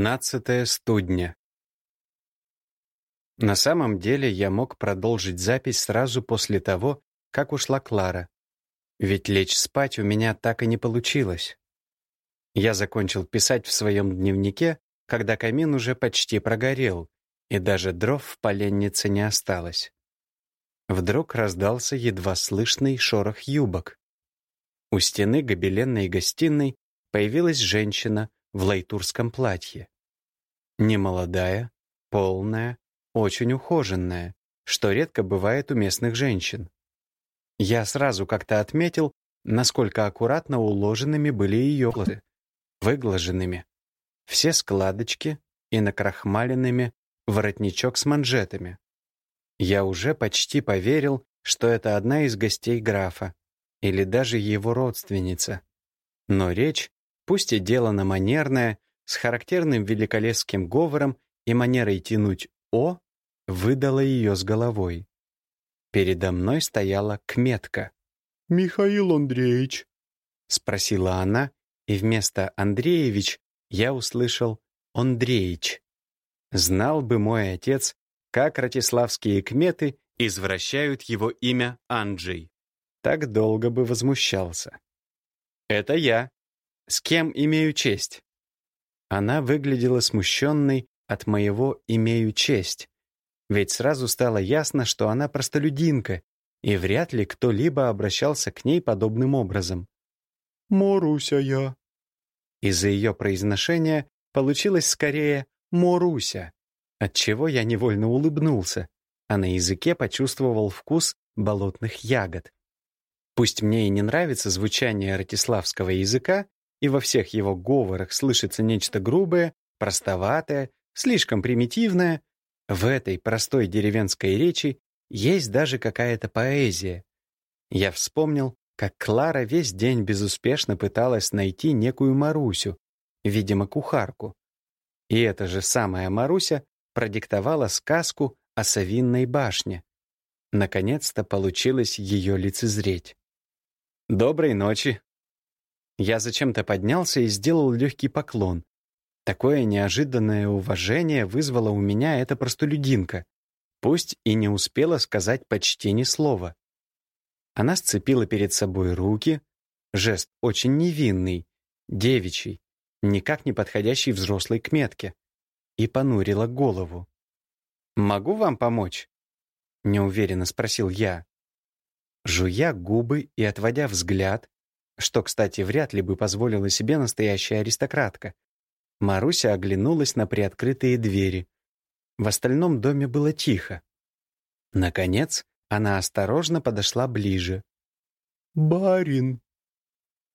Пятнадцатая студня. На самом деле я мог продолжить запись сразу после того, как ушла Клара. Ведь лечь спать у меня так и не получилось. Я закончил писать в своем дневнике, когда камин уже почти прогорел, и даже дров в поленнице не осталось. Вдруг раздался едва слышный шорох юбок. У стены гобеленной гостиной появилась женщина — в лайтурском платье. Немолодая, полная, очень ухоженная, что редко бывает у местных женщин. Я сразу как-то отметил, насколько аккуратно уложенными были ее волосы, выглаженными. Все складочки и накрахмаленными воротничок с манжетами. Я уже почти поверил, что это одна из гостей графа, или даже его родственница. Но речь пусть и дело на манерное, с характерным великолепским говором и манерой тянуть «о», выдала ее с головой. Передо мной стояла кметка. «Михаил Андреевич?» — спросила она, и вместо «Андреевич» я услышал «Андреич». Знал бы мой отец, как ратиславские кметы извращают его имя Анджей. Так долго бы возмущался. «Это я», с кем имею честь?» Она выглядела смущенной от моего «имею честь», ведь сразу стало ясно, что она простолюдинка, и вряд ли кто-либо обращался к ней подобным образом. «Моруся я». Из-за ее произношения получилось скорее «Моруся», отчего я невольно улыбнулся, а на языке почувствовал вкус болотных ягод. Пусть мне и не нравится звучание ратиславского языка, и во всех его говорах слышится нечто грубое, простоватое, слишком примитивное, в этой простой деревенской речи есть даже какая-то поэзия. Я вспомнил, как Клара весь день безуспешно пыталась найти некую Марусю, видимо, кухарку. И эта же самая Маруся продиктовала сказку о Савинной башне. Наконец-то получилось ее лицезреть. «Доброй ночи», я зачем-то поднялся и сделал легкий поклон. Такое неожиданное уважение вызвало у меня эта простолюдинка, пусть и не успела сказать почти ни слова. Она сцепила перед собой руки, жест очень невинный, девичий, никак не подходящий взрослой к метке, и понурила голову. «Могу вам помочь?» — неуверенно спросил я. Жуя губы и отводя взгляд, что, кстати, вряд ли бы позволила себе настоящая аристократка. Маруся оглянулась на приоткрытые двери. В остальном доме было тихо. Наконец, она осторожно подошла ближе. «Барин!»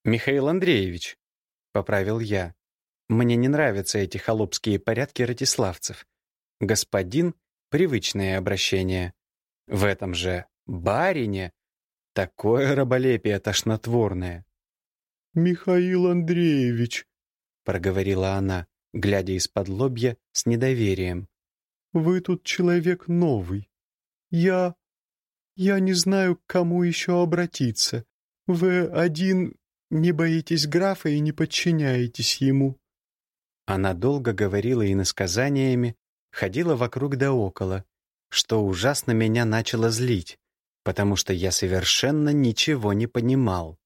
«Михаил Андреевич», — поправил я. «Мне не нравятся эти холопские порядки ратиславцев. Господин — привычное обращение. В этом же барине такое раболепие тошнотворное. «Михаил Андреевич», — проговорила она, глядя из-под лобья с недоверием. «Вы тут человек новый. Я... я не знаю, к кому еще обратиться. Вы один не боитесь графа и не подчиняетесь ему». Она долго говорила иносказаниями, ходила вокруг да около, что ужасно меня начало злить, потому что я совершенно ничего не понимал.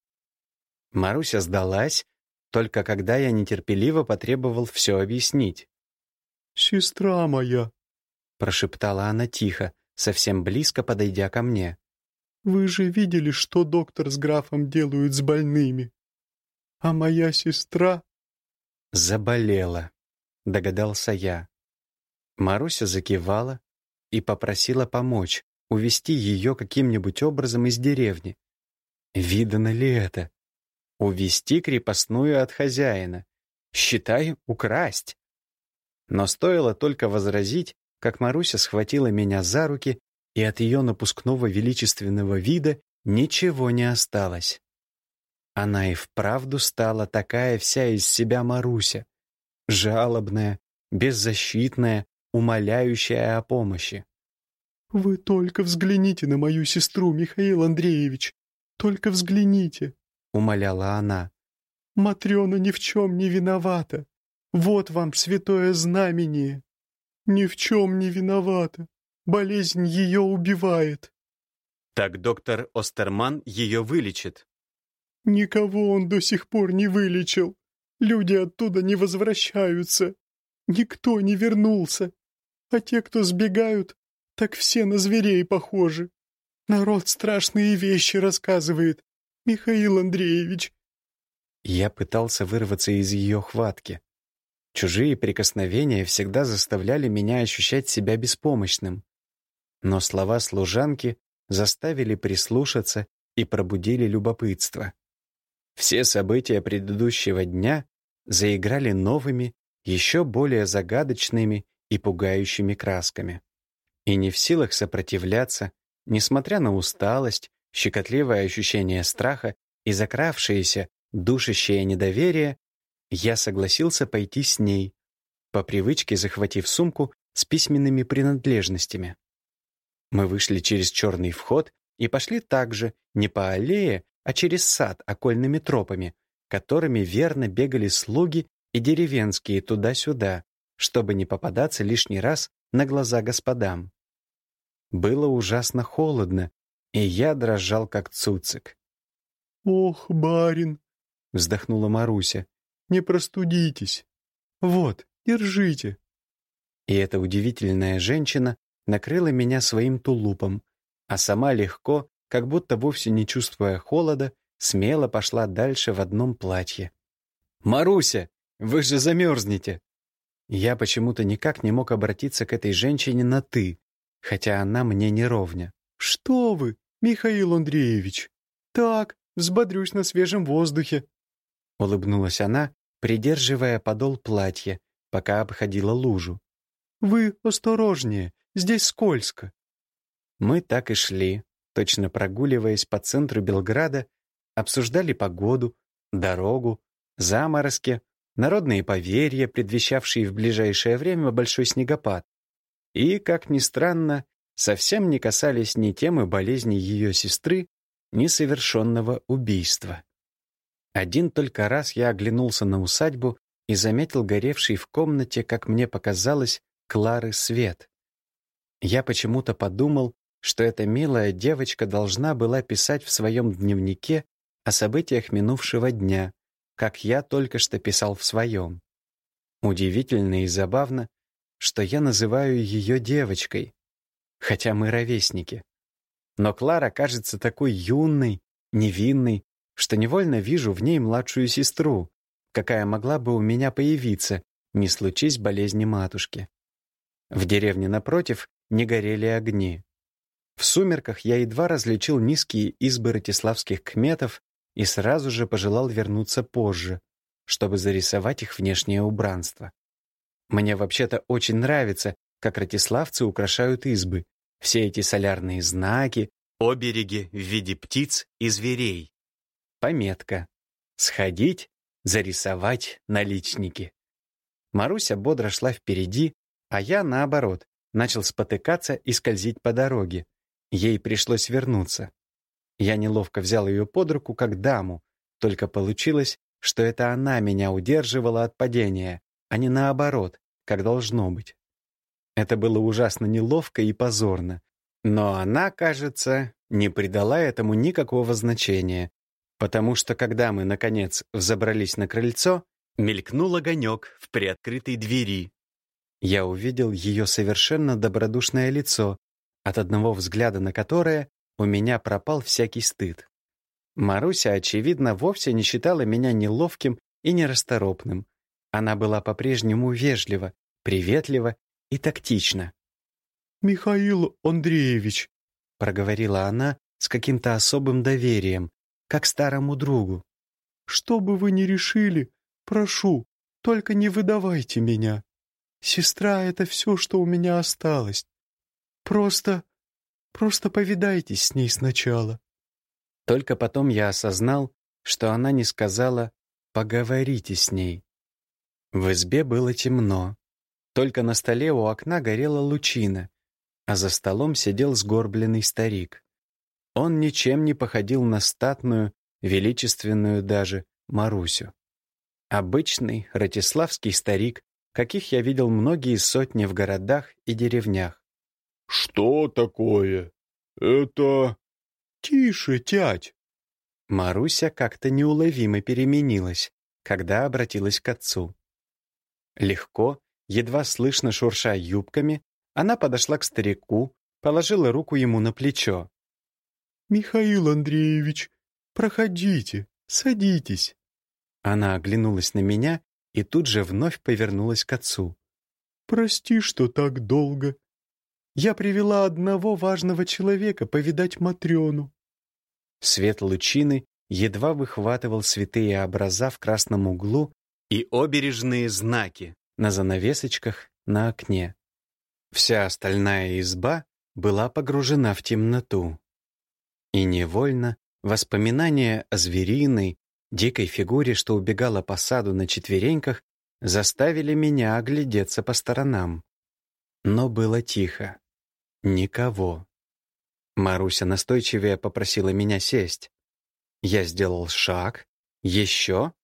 Маруся сдалась, только когда я нетерпеливо потребовал все объяснить. «Сестра моя», — прошептала она тихо, совсем близко подойдя ко мне. «Вы же видели, что доктор с графом делают с больными? А моя сестра...» «Заболела», — догадался я. Маруся закивала и попросила помочь, увести ее каким-нибудь образом из деревни. Видано ли это? Увести крепостную от хозяина. Считай, украсть. Но стоило только возразить, как Маруся схватила меня за руки, и от ее напускного величественного вида ничего не осталось. Она и вправду стала такая вся из себя Маруся, жалобная, беззащитная, умоляющая о помощи. «Вы только взгляните на мою сестру, Михаил Андреевич, только взгляните!» — умоляла она. «Матрена ни в чем не виновата. Вот вам святое знамение. Ни в чем не виновата. Болезнь ее убивает. Так доктор Остерман ее вылечит. Никого он до сих пор не вылечил. Люди оттуда не возвращаются. Никто не вернулся. А те, кто сбегают, так все на зверей похожи. Народ страшные вещи рассказывает. Михаил Андреевич. Я пытался вырваться из ее хватки. Чужие прикосновения всегда заставляли меня ощущать себя беспомощным. Но слова служанки заставили прислушаться и пробудили любопытство. Все события предыдущего дня заиграли новыми, еще более загадочными и пугающими красками. И не в силах сопротивляться, несмотря на усталость, щекотливое ощущение страха и закравшееся, душащее недоверие, я согласился пойти с ней, по привычке захватив сумку с письменными принадлежностями. Мы вышли через черный вход и пошли также не по аллее, а через сад окольными тропами, которыми верно бегали слуги и деревенские туда-сюда, чтобы не попадаться лишний раз на глаза господам. Было ужасно холодно, и я дрожал, как цуцик. «Ох, барин!» — вздохнула Маруся. Не простудитесь. Вот, держите». И эта удивительная женщина накрыла меня своим тулупом, а сама легко, как будто вовсе не чувствуя холода, смело пошла дальше в одном платье. «Маруся, вы же замерзнете!» Я почему-то никак не мог обратиться к этой женщине на «ты», хотя она мне не ровня. «Что вы, Михаил Андреевич? Так, взбодрюсь на свежем воздухе», — улыбнулась она придерживая подол платья, пока обходила лужу. «Вы осторожнее, здесь скользко». Мы так и шли, точно прогуливаясь по центру Белграда, обсуждали погоду, дорогу, заморозки, народные поверья, предвещавшие в ближайшее время большой снегопад. И, как ни странно, совсем не касались ни темы болезни ее сестры, ни совершенного убийства. Один только раз я оглянулся на усадьбу и заметил горевший в комнате, как мне показалось, Клары свет. Я почему-то подумал, что эта милая девочка должна была писать в своем дневнике о событиях минувшего дня, как я только что писал в своем. Удивительно и забавно, что я называю ее девочкой, хотя мы ровесники. Но Клара кажется такой юной, невинной, что невольно вижу в ней младшую сестру, какая могла бы у меня появиться, не случись болезни матушки. В деревне напротив не горели огни. В сумерках я едва различил низкие избы ратиславских кметов и сразу же пожелал вернуться позже, чтобы зарисовать их внешнее убранство. Мне вообще-то очень нравится, как ратиславцы украшают избы, все эти солярные знаки, обереги в виде птиц и зверей. Пометка. Сходить, зарисовать наличники. Маруся бодро шла впереди, а я, наоборот, начал спотыкаться и скользить по дороге. Ей пришлось вернуться. Я неловко взял ее под руку, как даму, только получилось, что это она меня удерживала от падения, а не наоборот, как должно быть. Это было ужасно неловко и позорно. Но она, кажется, не придала этому никакого значения, потому что когда мы, наконец, взобрались на крыльцо, мелькнул огонек в приоткрытой двери. Я увидел ее совершенно добродушное лицо, от одного взгляда на которое у меня пропал всякий стыд. Маруся, очевидно, вовсе не считала меня неловким и нерасторопным. Она была по-прежнему вежлива, приветлива и тактична. «Михаил Андреевич», — проговорила она с каким-то особым доверием, как старому другу. «Что бы вы ни решили, прошу, только не выдавайте меня. Сестра — это все, что у меня осталось. Просто, просто повидайтесь с ней сначала». Только потом я осознал, что она не сказала «поговорите с ней». В избе было темно. Только на столе у окна горела лучина, а за столом сидел сгорбленный старик. Он ничем не походил на статную, величественную даже Марусю. Обычный ратиславский старик, каких я видел многие сотни в городах и деревнях. «Что такое? Это...» «Тише, тять!» Маруся как-то неуловимо переменилась, когда обратилась к отцу. Легко, едва слышно шурша юбками, она подошла к старику, положила руку ему на плечо. «Михаил Андреевич, проходите, садитесь». Она оглянулась на меня и тут же вновь повернулась к отцу. «Прости, что так долго. Я привела одного важного человека повидать Матрёну». Свет лучины едва выхватывал святые образа в красном углу и обережные знаки на занавесочках на окне. Вся остальная изба была погружена в темноту. И невольно воспоминания о звериной, дикой фигуре, что убегала по саду на четвереньках, заставили меня оглядеться по сторонам. Но было тихо. Никого. Маруся настойчивее попросила меня сесть. Я сделал шаг, еще,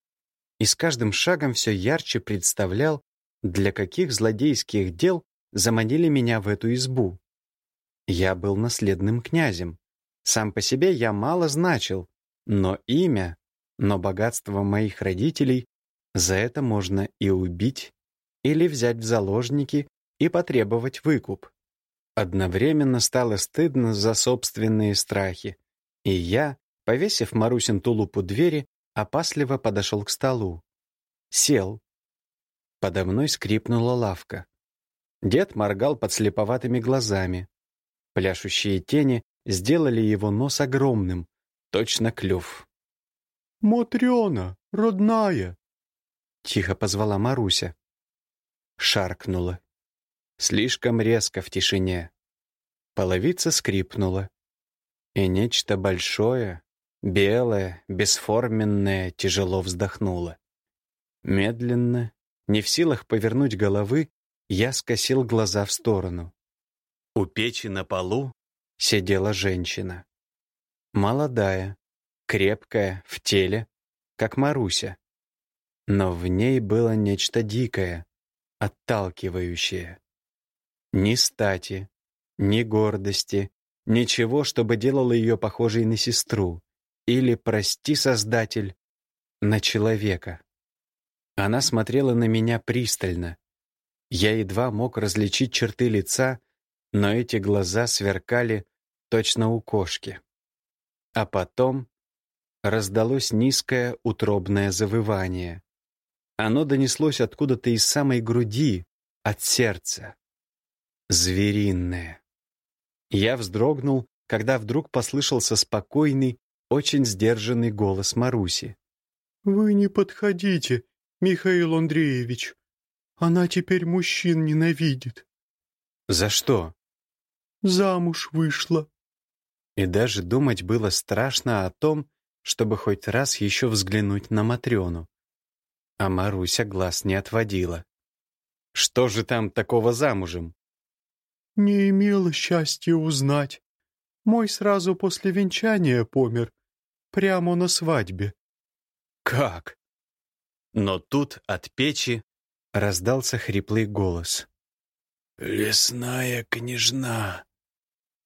и с каждым шагом все ярче представлял, для каких злодейских дел заманили меня в эту избу. Я был наследным князем. Сам по себе я мало значил, но имя но богатство моих родителей за это можно и убить, или взять в заложники и потребовать выкуп. Одновременно стало стыдно за собственные страхи, и я, повесив Марусин тулуп у двери, опасливо подошел к столу. Сел. Подо мной скрипнула лавка. Дед моргал под слеповатыми глазами. Пляшущие тени сделали его нос огромным, точно клюв. «Матрена, родная!» Тихо позвала Маруся. Шаркнула. Слишком резко в тишине. Половица скрипнула. И нечто большое, белое, бесформенное тяжело вздохнуло. Медленно, не в силах повернуть головы, я скосил глаза в сторону. У печи на полу сидела женщина. Молодая, крепкая, в теле, как Маруся. Но в ней было нечто дикое, отталкивающее. Ни стати, ни гордости, ничего, чтобы делало ее похожей на сестру или, прости, Создатель, на человека. Она смотрела на меня пристально. Я едва мог различить черты лица, но эти глаза сверкали точно у кошки. А потом раздалось низкое утробное завывание. Оно донеслось откуда-то из самой груди, от сердца. Звериное. Я вздрогнул, когда вдруг послышался спокойный, очень сдержанный голос Маруси. «Вы не подходите, Михаил Андреевич. Она теперь мужчин ненавидит». «За что?» «Замуж вышла». И даже думать было страшно о том, чтобы хоть раз еще взглянуть на Матрёну. А Маруся глаз не отводила. Что же там такого замужем? Не имела счастья узнать. Мой сразу после венчания помер. Прямо на свадьбе. Как? Но тут от печи раздался хриплый голос. «Лесная княжна!»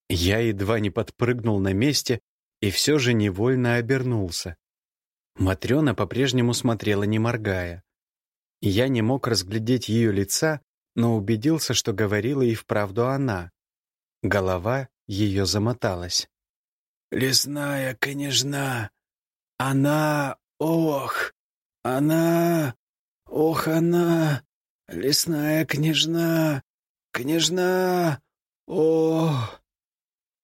Я едва не подпрыгнул на месте, и все же невольно обернулся. Матрена по-прежнему смотрела, не моргая. Я не мог разглядеть ее лица, но убедился, что говорила и вправду она. Голова ее замоталась. «Лесная княжна! Она... Ох! Она... Ох, она! Лесная княжна! Княжна! Ох!»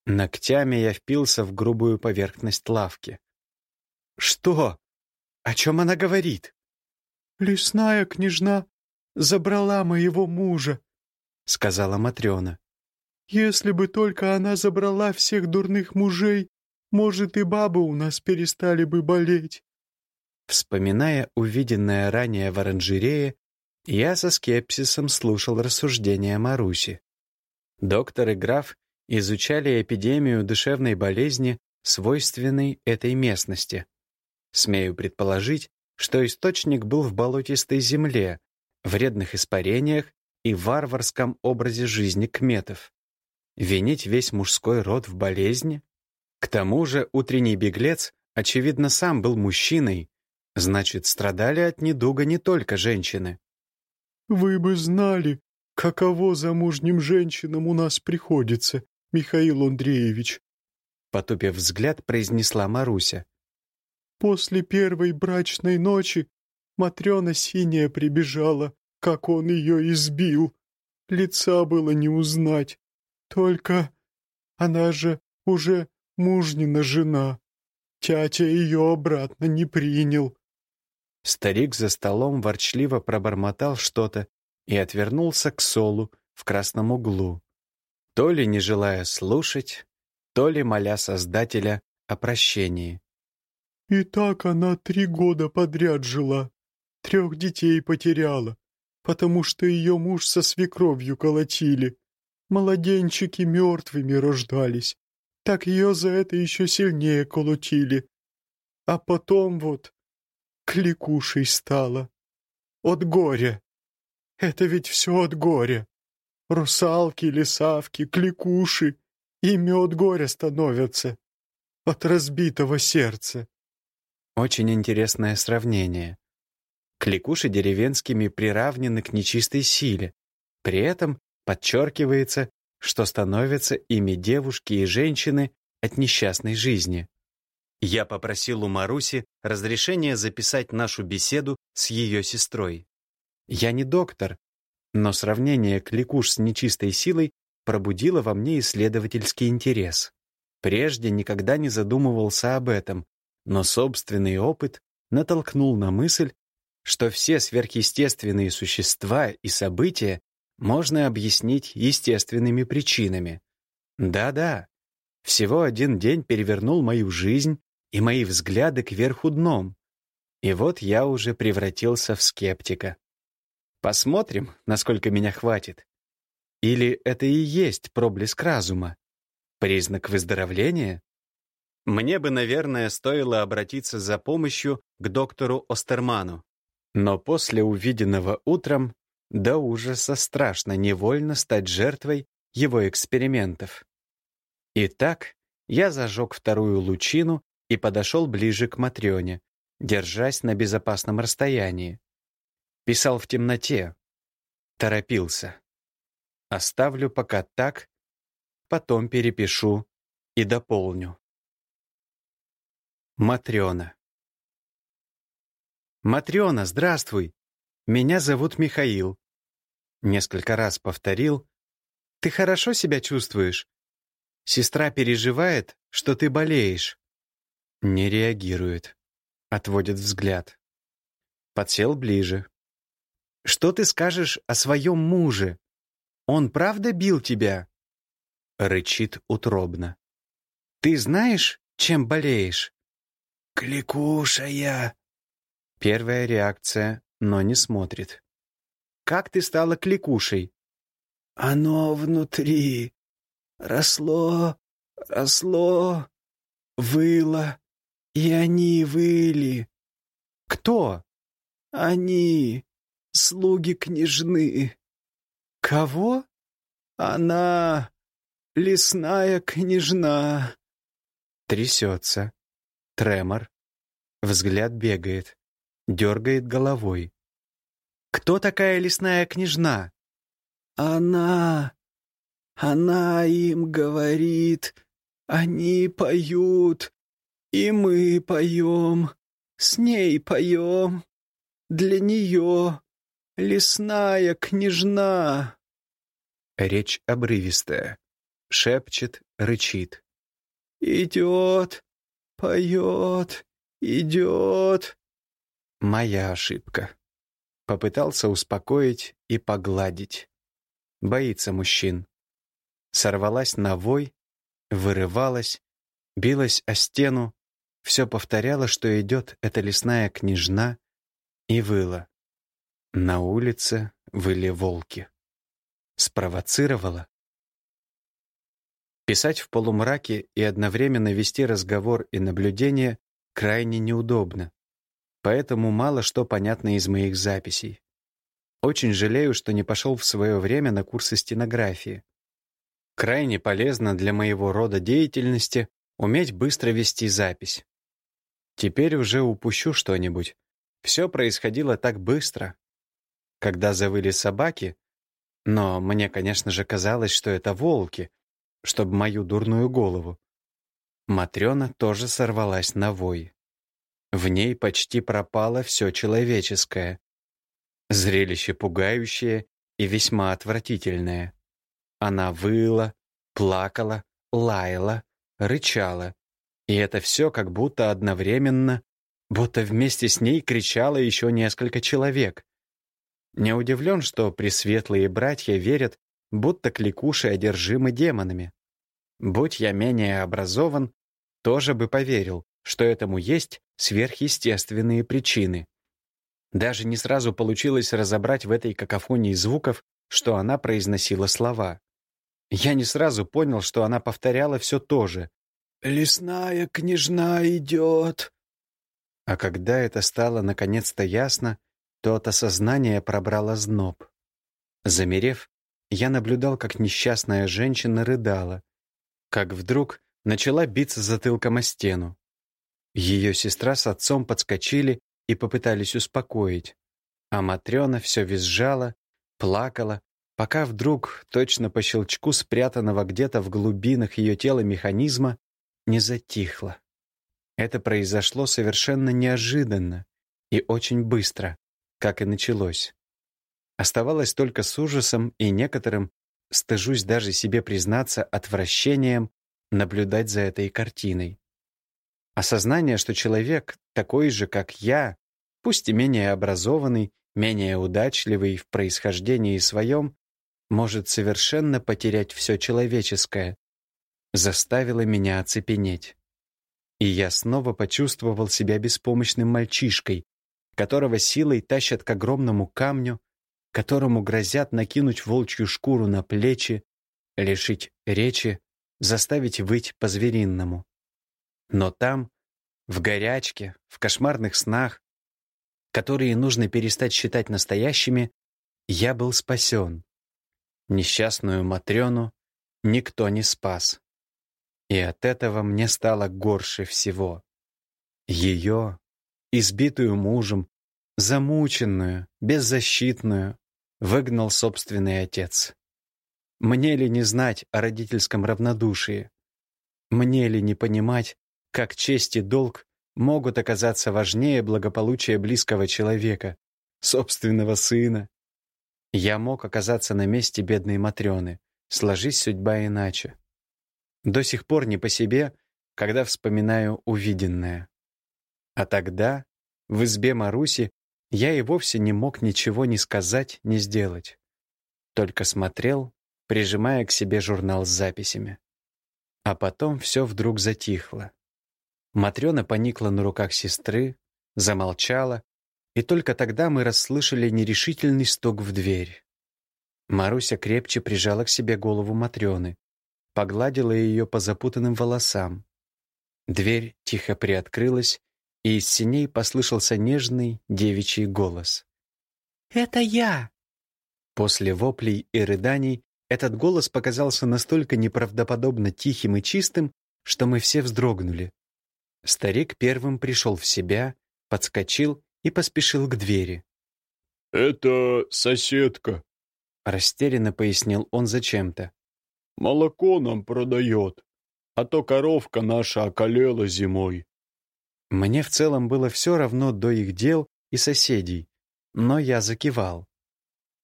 Ногтями я впился в грубую поверхность лавки. «Что? О чем она говорит?» «Лесная княжна забрала моего мужа», — сказала Матрена. «Если бы только она забрала всех дурных мужей, может, и бабы у нас перестали бы болеть». Вспоминая увиденное ранее в оранжерее, я со скепсисом слушал рассуждения Маруси. Доктор и граф изучали эпидемию душевной болезни, свойственной этой местности. Смею предположить, что источник был в болотистой земле, вредных испарениях и варварском образе жизни кметов. Винить весь мужской род в болезни? К тому же утренний беглец, очевидно, сам был мужчиной, значит, страдали от недуга не только женщины. «Вы бы знали, каково замужним женщинам у нас приходится, Михаил Андреевич», потупив взгляд, произнесла Маруся. «После первой брачной ночи Матрена синяя прибежала, как он ее избил. Лица было не узнать. Только она же уже мужнина жена. Тятя ее обратно не принял. Старик за столом ворчливо пробормотал что-то и отвернулся к Солу в красном углу, то ли не желая слушать, то ли моля Создателя о прощении. «И так она три года подряд жила, трех детей потеряла, потому что ее муж со свекровью колотили. Младенчики мертвыми рождались, так ее за это еще сильнее колотили. А потом вот кликушей стала. От горя. Это ведь все от горя. Русалки, лесавки, кликуши. Ими от горя становятся. От разбитого сердца. Очень интересное сравнение. Кликуши деревенскими приравнены к нечистой силе. При этом подчеркивается, что становятся ими девушки и женщины от несчастной жизни. Я попросил у Маруси разрешения записать нашу беседу с ее сестрой. Я не доктор, но сравнение кликуш с нечистой силой пробудило во мне исследовательский интерес. Прежде никогда не задумывался об этом, но собственный опыт натолкнул на мысль, что все сверхъестественные существа и события можно объяснить естественными причинами. Да-да, всего один день перевернул мою жизнь и мои взгляды кверху дном. И вот я уже превратился в скептика. Посмотрим, насколько меня хватит. Или это и есть проблеск разума? Признак выздоровления? Мне бы, наверное, стоило обратиться за помощью к доктору Остерману. Но после увиденного утром до ужаса страшно невольно стать жертвой его экспериментов. Итак, я зажег вторую лучину и подошел ближе к Матрёне, держась на безопасном расстоянии. Писал в темноте. Торопился. Оставлю пока так, потом перепишу и дополню. Матрёна. Матрёна, здравствуй! Меня зовут Михаил. Несколько раз повторил. Ты хорошо себя чувствуешь? Сестра переживает, что ты болеешь. Не реагирует. Отводит взгляд. Подсел ближе. Что ты скажешь о своем муже? Он правда бил тебя? Рычит утробно. Ты знаешь, чем болеешь? Кликуша я. Первая реакция но не смотрит. «Как ты стала кликушей?» «Оно внутри. Росло, росло, выло, и они выли». «Кто?» «Они, слуги княжны». «Кого?» «Она, лесная княжна». Трясется. Тремор. Взгляд бегает дергает головой. «Кто такая лесная княжна?» «Она... она им говорит. Они поют, и мы поем, с ней поем. Для нее лесная княжна». Речь обрывистая. Шепчет, рычит. «Идет, поет, идет». Моя ошибка. Попытался успокоить и погладить. Боится мужчин. Сорвалась на вой, вырывалась, билась о стену, все повторяла, что идет эта лесная княжна, и выла. На улице выли волки. Спровоцировала. Писать в полумраке и одновременно вести разговор и наблюдение крайне неудобно. поэтому мало что понятно из моих записей. Очень жалею, что не пошел в свое время на курсы стенографии. Крайне полезно для моего рода деятельности уметь быстро вести запись. Теперь уже упущу что-нибудь. Все происходило так быстро. Когда завыли собаки, но мне, конечно же, казалось, что это волки, чтобы мою дурную голову. Матрена тоже сорвалась на вой. В ней почти пропало все человеческое. Зрелище пугающее и весьма отвратительное. Она выла, плакала, лаяла, рычала. И это все как будто одновременно, будто вместе с ней кричало еще несколько человек. Не удивлен, что пресветлые братья верят, будто кликуши одержимы демонами. Будь я менее образован, тоже бы поверил, что этому есть сверхъестественные причины. Даже не сразу получилось разобрать в этой какофонии звуков, что она произносила слова. Я не сразу понял, что она повторяла все то же. «Лесная княжна идет». А когда это стало наконец-то ясно, то от осознания пробрало зноб. Замерев, я наблюдал, как несчастная женщина рыдала, как вдруг начала биться затылком о стену. Ее сестра с отцом подскочили и попытались успокоить, а Матрена все визжала, плакала, пока вдруг, точно по щелчку спрятанного где-то в глубинах ее тела механизма, не затихла. Это произошло совершенно неожиданно и очень быстро, как и началось. Оставалось только с ужасом и некоторым, стыжусь даже себе признаться, отвращением наблюдать за этой картиной. Осознание, что человек такой же, как я, пусть и менее образованный, менее удачливый в происхождении своем, может совершенно потерять все человеческое, заставило меня оцепенеть. И я снова почувствовал себя беспомощным мальчишкой, которого силой тащат к огромному камню, которому грозят накинуть волчью шкуру на плечи, лишить речи, заставить выть по-зверинному. Но там, в горячке, в кошмарных снах, которые нужно перестать считать настоящими, я был спасен. Несчастную Матрёну никто не спас. И от этого мне стало горше всего. Ее, избитую мужем, замученную, беззащитную, выгнал собственный отец. Мне ли не знать о родительском равнодушии? Мне ли не понимать, как честь и долг могут оказаться важнее благополучия близкого человека, собственного сына? Я мог оказаться на месте бедной Матрёны, сложись судьба иначе. До сих пор не по себе, когда вспоминаю увиденное. А тогда, в избе Маруси, я и вовсе не мог ничего ни сказать, ни сделать. Только смотрел, прижимая к себе журнал с записями. А потом все вдруг затихло. Матрена поникла на руках сестры, замолчала, и только тогда мы расслышали нерешительный стук в дверь. Маруся крепче прижала к себе голову Матрены, погладила ее по запутанным волосам. Дверь тихо приоткрылась, и из синей послышался нежный девичий голос. «Это я!» После воплей и рыданий этот голос показался настолько неправдоподобно тихим и чистым, что мы все вздрогнули. Старик первым пришел в себя, подскочил и поспешил к двери. «Это соседка», — растерянно пояснил он зачем-то. Молоко нам продает, а то коровка наша околела зимой». Мне в целом было все равно до их дел и соседей, но я закивал.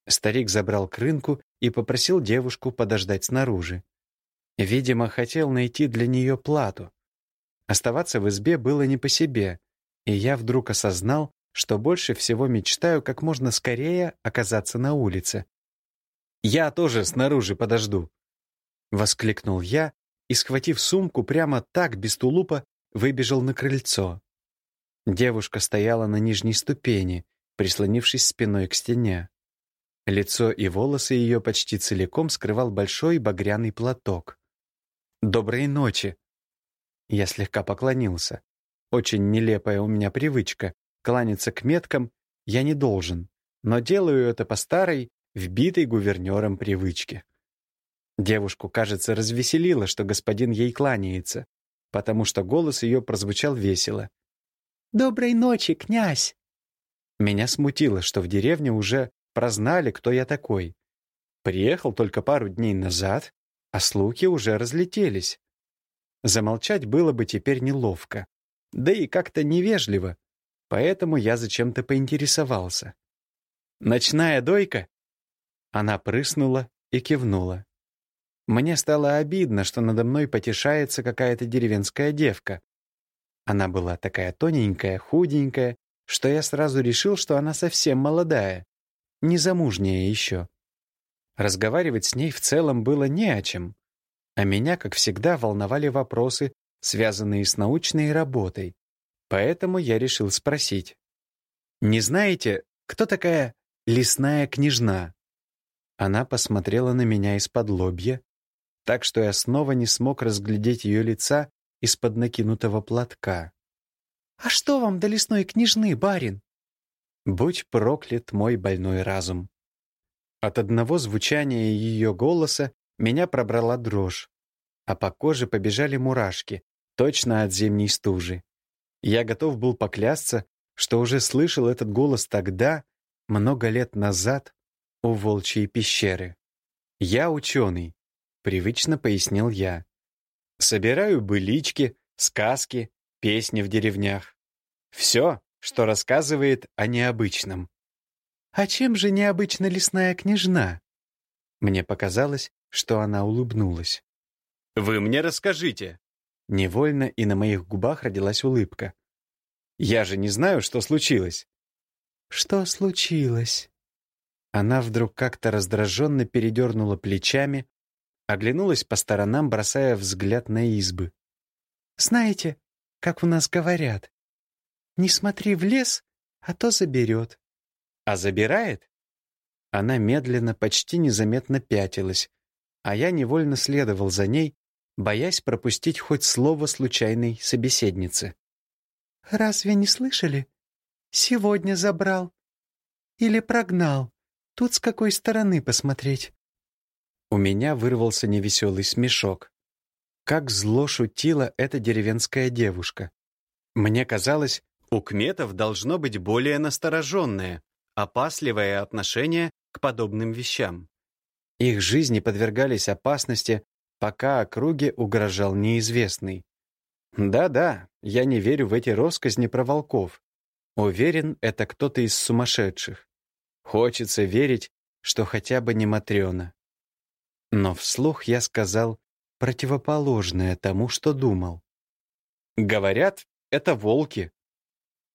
Старик забрал к рынку и попросил девушку подождать снаружи. Видимо, хотел найти для нее плату. Оставаться в избе было не по себе, и я вдруг осознал, что больше всего мечтаю как можно скорее оказаться на улице. «Я тоже снаружи подожду», Воскликнул я и, схватив сумку, прямо так, без тулупа, выбежал на крыльцо. Девушка стояла на нижней ступени, прислонившись спиной к стене. Лицо и волосы ее почти целиком скрывал большой багряный платок. «Доброй ночи!» Я слегка поклонился. Очень нелепая у меня привычка кланяться к меткам я не должен, но делаю это по старой, вбитой гувернером привычке. Девушку, кажется, развеселило, что господин ей кланяется, потому что голос ее прозвучал весело. «Доброй ночи, князь!» Меня смутило, что в деревне уже прознали, кто я такой. Приехал только пару дней назад, а слухи уже разлетелись. Замолчать было бы теперь неловко, да и как-то невежливо, поэтому я зачем-то поинтересовался. «Ночная дойка?» Она прыснула и кивнула. Мне стало обидно, что надо мной потешается какая-то деревенская девка. Она была такая тоненькая, худенькая, что я сразу решил, что она совсем молодая, незамужняя еще. Разговаривать с ней в целом было не о чем, а меня, как всегда, волновали вопросы, связанные с научной работой. Поэтому я решил спросить. «Не знаете, кто такая лесная княжна?» Она посмотрела на меня из-под лобья, так что я снова не смог разглядеть ее лица из-под накинутого платка. «А что вам до лесной княжны, барин?» Будь проклят мой больной разум. От одного звучания ее голоса меня пробрала дрожь, а по коже побежали мурашки, точно от зимней стужи. Я готов был поклясться, что уже слышал этот голос тогда, много лет назад, у волчьей пещеры. «Я ученый», — привычно пояснил я. «Собираю былички, сказки, песни в деревнях. Все, что рассказывает о необычном». «А чем же необычна лесная княжна?» Мне показалось, что она улыбнулась. «Вы мне расскажите!» Невольно и на моих губах родилась улыбка. «Я же не знаю, что случилось». «Что случилось?» Она вдруг как-то раздраженно передернула плечами, оглянулась по сторонам, бросая взгляд на избы. «Знаете, как у нас говорят, не смотри в лес, а то заберет». «А забирает?» Она медленно, почти незаметно пятилась, а я невольно следовал за ней, боясь пропустить хоть слово случайной собеседницы. «Разве не слышали? Сегодня забрал. Или прогнал. Тут с какой стороны посмотреть?» У меня вырвался невеселый смешок. Как зло шутила эта деревенская девушка. Мне казалось, у кметов должно быть более настороженное, опасливое отношение к подобным вещам. Их жизни подвергались опасности, пока округе угрожал неизвестный. Да-да, я не верю в эти россказни про волков. Уверен, это кто-то из сумасшедших. Хочется верить, что хотя бы не Матрена. Но вслух я сказал противоположное тому, что думал. Говорят, это волки.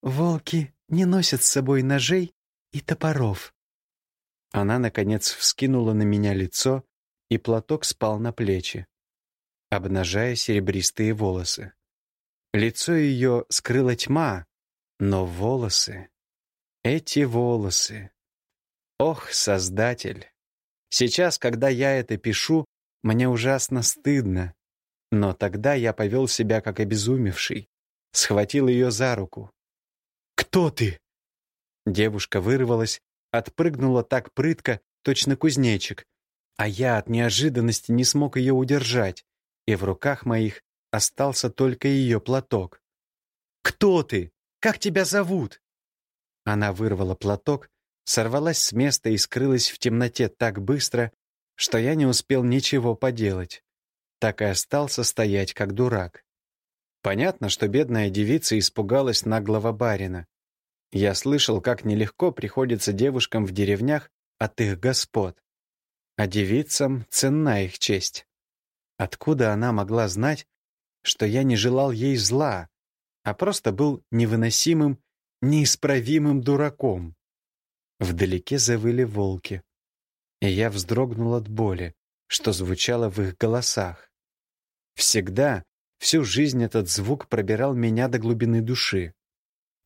Волки не носят с собой ножей и топоров. Она, наконец, вскинула на меня лицо, и платок спал на плечи, обнажая серебристые волосы. Лицо ее скрыла тьма, но волосы... Эти волосы... Ох, Создатель! Сейчас, когда я это пишу, мне ужасно стыдно. Но тогда я повел себя как обезумевший, схватил ее за руку. «Кто ты?» Девушка вырвалась, отпрыгнула так прытко, точно кузнечик, а я от неожиданности не смог ее удержать, и в руках моих остался только ее платок. «Кто ты? Как тебя зовут?» Она вырвала платок, сорвалась с места и скрылась в темноте так быстро, что я не успел ничего поделать. Так и остался стоять, как дурак. Понятно, что бедная девица испугалась наглого барина. Я слышал, как нелегко приходится девушкам в деревнях от их господ а девицам ценна их честь. Откуда она могла знать, что я не желал ей зла, а просто был невыносимым, неисправимым дураком? Вдалеке завыли волки, и я вздрогнул от боли, что звучало в их голосах. Всегда, всю жизнь этот звук пробирал меня до глубины души.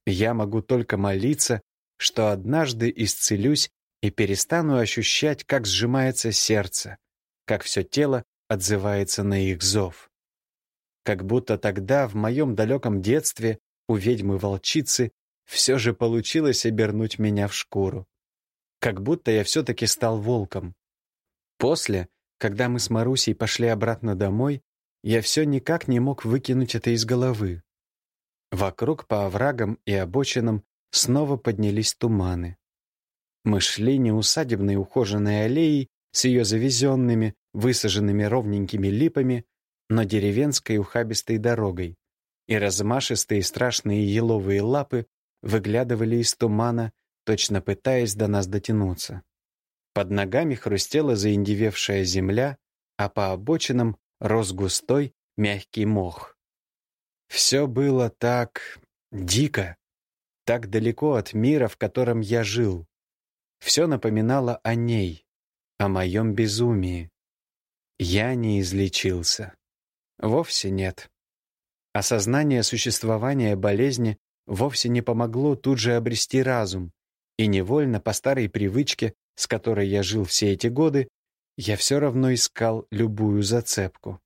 Я могу только молиться, что однажды исцелюсь и перестану ощущать, как сжимается сердце, как все тело отзывается на их зов. Как будто тогда, в моем далеком детстве, у ведьмы-волчицы все же получилось обернуть меня в шкуру. Как будто я все-таки стал волком. После, когда мы с Марусей пошли обратно домой, я все никак не мог выкинуть это из головы. Вокруг по оврагам и обочинам снова поднялись туманы. Мы шли не усадебной ухоженной аллеей с ее завезенными, высаженными ровненькими липами, но деревенской ухабистой дорогой, и размашистые страшные еловые лапы выглядывали из тумана, точно пытаясь до нас дотянуться. Под ногами хрустела заиндевевшая земля, а по обочинам рос густой, мягкий мох. Все было так дико, так далеко от мира, в котором я жил. Все напоминало о ней, о моем безумии. Я не излечился. Вовсе нет. Осознание существования болезни вовсе не помогло тут же обрести разум, и невольно по старой привычке, с которой я жил все эти годы, я все равно искал любую зацепку.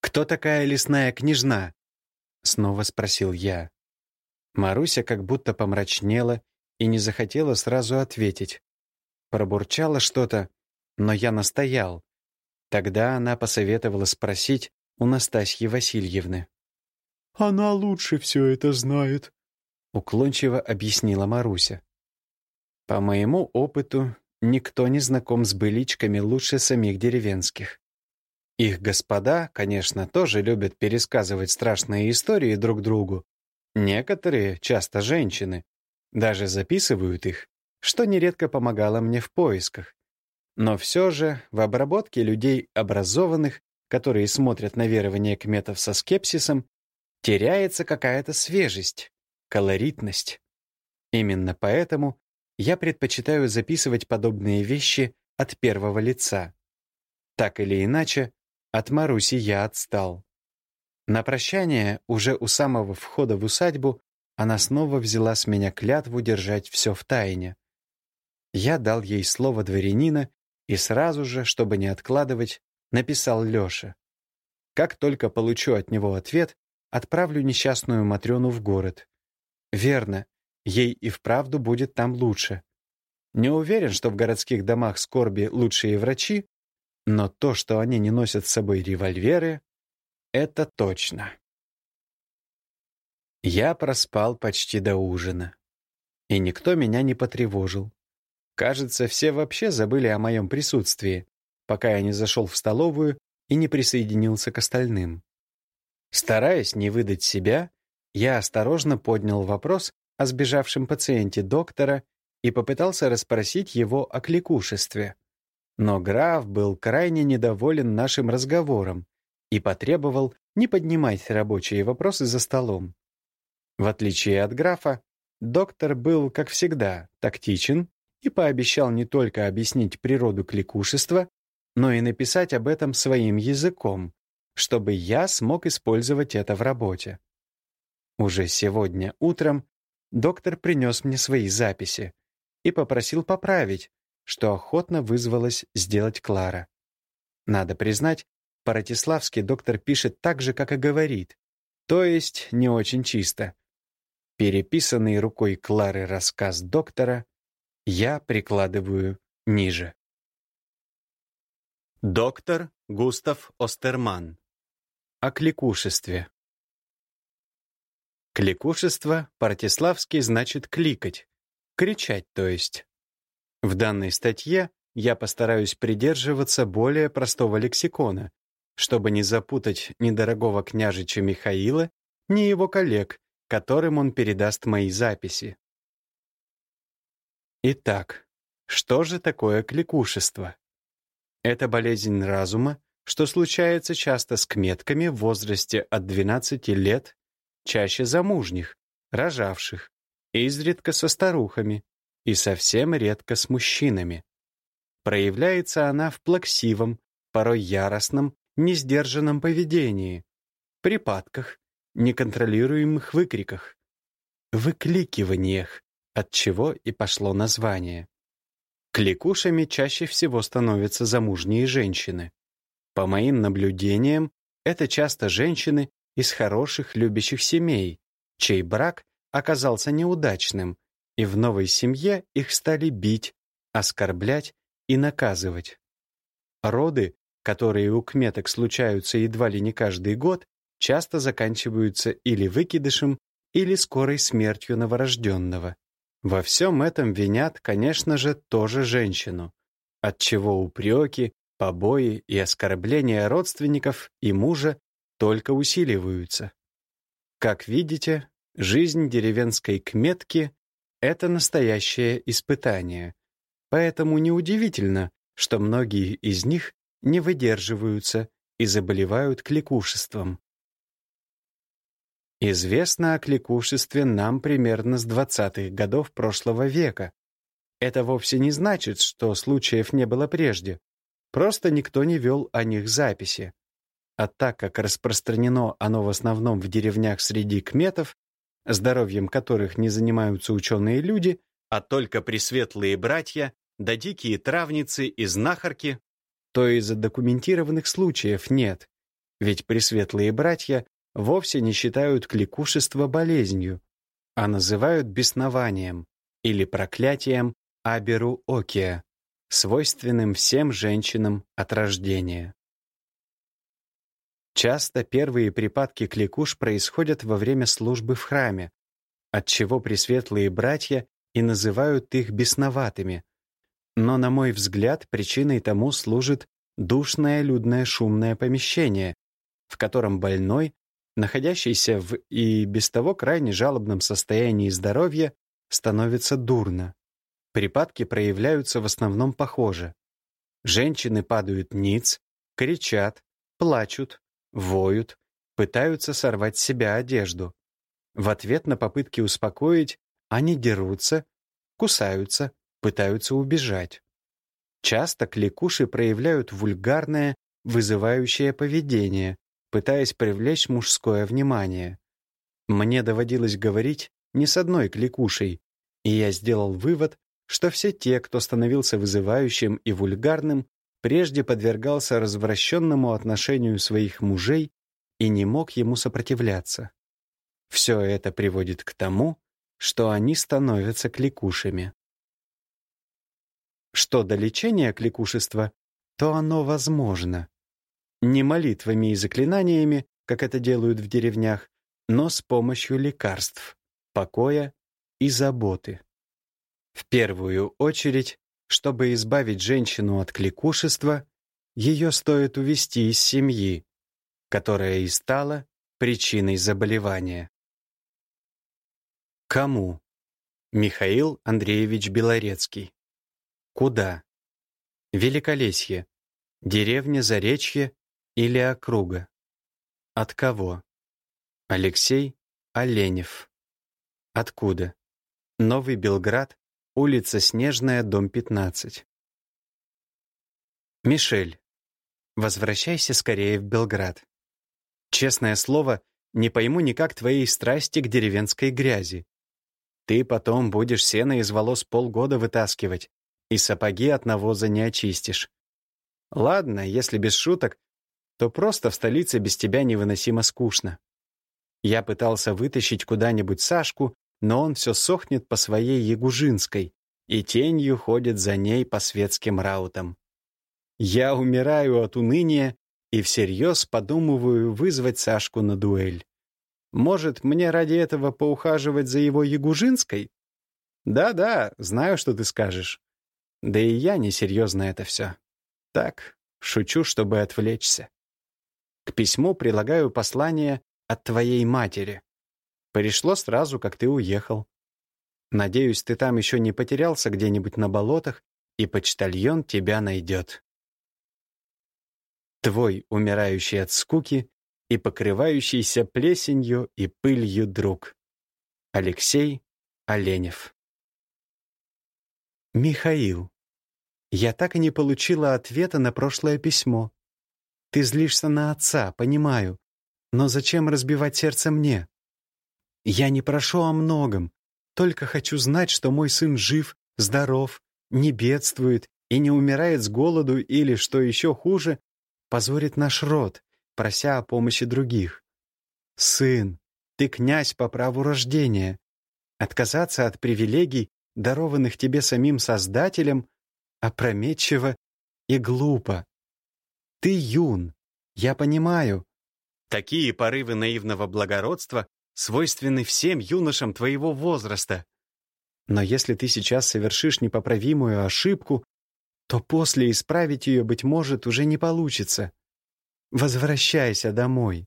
«Кто такая лесная княжна?» — снова спросил я. Маруся как будто помрачнела и не захотела сразу ответить. Пробурчала что-то, но я настоял. Тогда она посоветовала спросить у Настасьи Васильевны. «Она лучше все это знает», — уклончиво объяснила Маруся. По моему опыту, никто не знаком с быличками лучше самих деревенских. Их господа, конечно, тоже любят пересказывать страшные истории друг другу. Некоторые, часто женщины, даже записывают их, что нередко помогало мне в поисках. Но все же в обработке людей образованных, которые смотрят на верование кметов со скепсисом, теряется какая-то свежесть, колоритность. Именно поэтому я предпочитаю записывать подобные вещи от первого лица. Так или иначе, от Маруси я отстал. На прощание, уже у самого входа в усадьбу, она снова взяла с меня клятву держать все в тайне. Я дал ей слово дворянина и сразу же, чтобы не откладывать, написал Лёше. Как только получу от него ответ, отправлю несчастную Матрёну в город. Верно, ей и вправду будет там лучше. Не уверен, что в городских домах скорби лучшие врачи, но то, что они не носят с собой револьверы, это точно. Я проспал почти до ужина. И никто меня не потревожил. Кажется, все вообще забыли о моем присутствии, пока я не зашел в столовую и не присоединился к остальным. Стараясь не выдать себя, я осторожно поднял вопрос о сбежавшем пациенте доктора и попытался расспросить его о кликушестве. Но граф был крайне недоволен нашим разговором и потребовал не поднимать рабочие вопросы за столом. В отличие от графа, доктор был, как всегда, тактичен и пообещал не только объяснить природу кликушества, но и написать об этом своим языком, чтобы я смог использовать это в работе. Уже сегодня утром доктор принес мне свои записи и попросил поправить, что охотно вызвалась сделать Клара. Надо признать, по-ратиславски доктор пишет так же, как и говорит, то есть не очень чисто. Переписанный рукой Клары рассказ доктора я прикладываю ниже. Доктор Густав Остерман. О кликушестве. Кликушество по-ратиславски значит «кликать», кричать, то есть. В данной статье я постараюсь придерживаться более простого лексикона, чтобы не запутать ни дорогого княжича Михаила, ни его коллег, которым он передаст мои записи. Итак, что же такое кликушество? Это болезнь разума, что случается часто с кметками в возрасте от 12 лет, чаще замужних, рожавших, изредка со старухами и совсем редко с мужчинами. Проявляется она в плаксивом, порой яростном, несдержанном поведении, припадках, неконтролируемых выкриках, выкликиваниях, от чего и пошло название. Кликушами чаще всего становятся замужние женщины. По моим наблюдениям, это часто женщины из хороших любящих семей, чей брак оказался неудачным, и в новой семье их стали бить, оскорблять и наказывать. Роды, которые у кметок случаются едва ли не каждый год, часто заканчиваются или выкидышем, или скорой смертью новорожденного. Во всем этом винят, конечно же, тоже женщину, отчего упреки, побои и оскорбления родственников и мужа только усиливаются. Как видите, жизнь деревенской кметки — это настоящее испытание, поэтому неудивительно, что многие из них не выдерживаются и заболевают кликушеством. Известно о кликушестве нам примерно с 20-х годов прошлого века. Это вовсе не значит, что случаев не было прежде. Просто никто не вел о них записи. А так как распространено оно в основном в деревнях среди кметов, здоровьем которых не занимаются ученые люди, а только пресветлые братья, да дикие травницы и знахарки, то и задокументированных случаев нет, ведь пресветлые братья вовсе не считают кликушество болезнью, а называют беснованием или проклятием Аберу Окия, свойственным всем женщинам от рождения. Часто первые припадки кликуш происходят во время службы в храме, отчего пресветлые братья и называют их бесноватыми. Но, на мой взгляд, причиной тому служит душное, людное, шумное помещение, в котором больной, находящийся в и без того крайне жалобном состоянии здоровья, становится дурно. Припадки проявляются в основном похоже. Женщины падают ниц, кричат, плачут, воют, пытаются сорвать с себя одежду. В ответ на попытки успокоить они дерутся, кусаются, пытаются убежать. Часто кликуши проявляют вульгарное, вызывающее поведение, пытаясь привлечь мужское внимание. Мне доводилось говорить не с одной кликушей, и я сделал вывод, что все те, кто становился вызывающим и вульгарным, прежде подвергался развращенному отношению своих мужей и не мог ему сопротивляться. Все это приводит к тому, что они становятся кликушами. Что до лечения кликушества, то оно возможно. Не молитвами и заклинаниями, как это делают в деревнях, но с помощью лекарств, покоя и заботы. В первую очередь чтобы избавить женщину от кликушества, ее стоит увести из семьи, которая и стала причиной заболевания. Кому? Михаил Андреевич Белорецкий. Куда? Великолесье. Деревня Заречье или округа. От кого? Алексей Оленев. Откуда? Новый Белград, Улица Снежная, дом 15. Мишель, возвращайся скорее в Белград. Честное слово, не пойму никак твоей страсти к деревенской грязи. Ты потом будешь сено из волос полгода вытаскивать, и сапоги от навоза не очистишь. Ладно, если без шуток, то просто в столице без тебя невыносимо скучно. Я пытался вытащить куда-нибудь Сашку, но он все сохнет по своей Ягужинской и тенью ходит за ней по светским раутам. Я умираю от уныния и всерьез подумываю вызвать Сашку на дуэль. Может, мне ради этого поухаживать за его Ягужинской? Да-да, знаю, что ты скажешь. Да и я несерьезно это все. Так, шучу, чтобы отвлечься. К письму прилагаю послание от твоей матери. Пришло сразу, как ты уехал. Надеюсь, ты там еще не потерялся где-нибудь на болотах, и почтальон тебя найдет. Твой умирающий от скуки и покрывающийся плесенью и пылью друг. Алексей Оленев. Михаил, я так и не получила ответа на прошлое письмо. Ты злишься на отца, понимаю, но зачем разбивать сердце мне? Я не прошу о многом, только хочу знать, что мой сын жив, здоров, не бедствует и не умирает с голоду или, что еще хуже, позорит наш род, прося о помощи других. Сын, ты князь по праву рождения, Отказаться от привилегий, дарованных тебе самим Создателем, опрометчиво и глупо. Ты юн, я понимаю. Такие порывы наивного благородства свойственны всем юношам твоего возраста. Но если ты сейчас совершишь непоправимую ошибку, то после исправить ее, быть может, уже не получится. Возвращайся домой.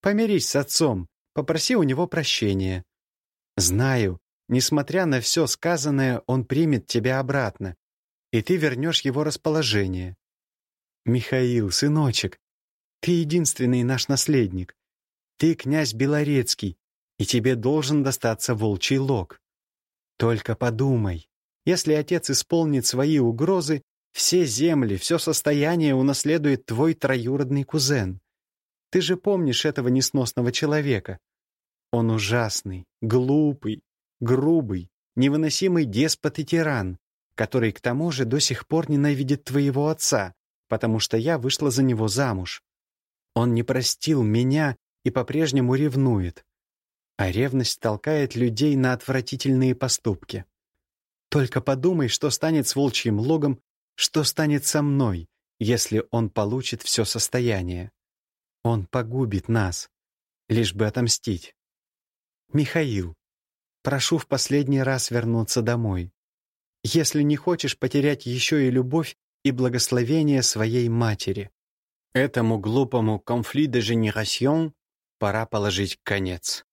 Помирись с отцом, попроси у него прощения. Знаю, несмотря на все сказанное, он примет тебя обратно, и ты вернешь его расположение. Михаил, сыночек, ты единственный наш наследник. Ты князь Белорецкий, и тебе должен достаться волчий лог. Только подумай, если отец исполнит свои угрозы, все земли, все состояние унаследует твой троюродный кузен. Ты же помнишь этого несносного человека. Он ужасный, глупый, грубый, невыносимый деспот и тиран, который к тому же до сих пор ненавидит твоего отца, потому что я вышла за него замуж. Он не простил меня и по-прежнему ревнует. А ревность толкает людей на отвратительные поступки. Только подумай, что станет с волчьим логом, что станет со мной, если он получит все состояние. Он погубит нас, лишь бы отомстить. Михаил, прошу в последний раз вернуться домой. Если не хочешь потерять еще и любовь и благословение своей матери. Этому глупому конфли де génération пора положить конец.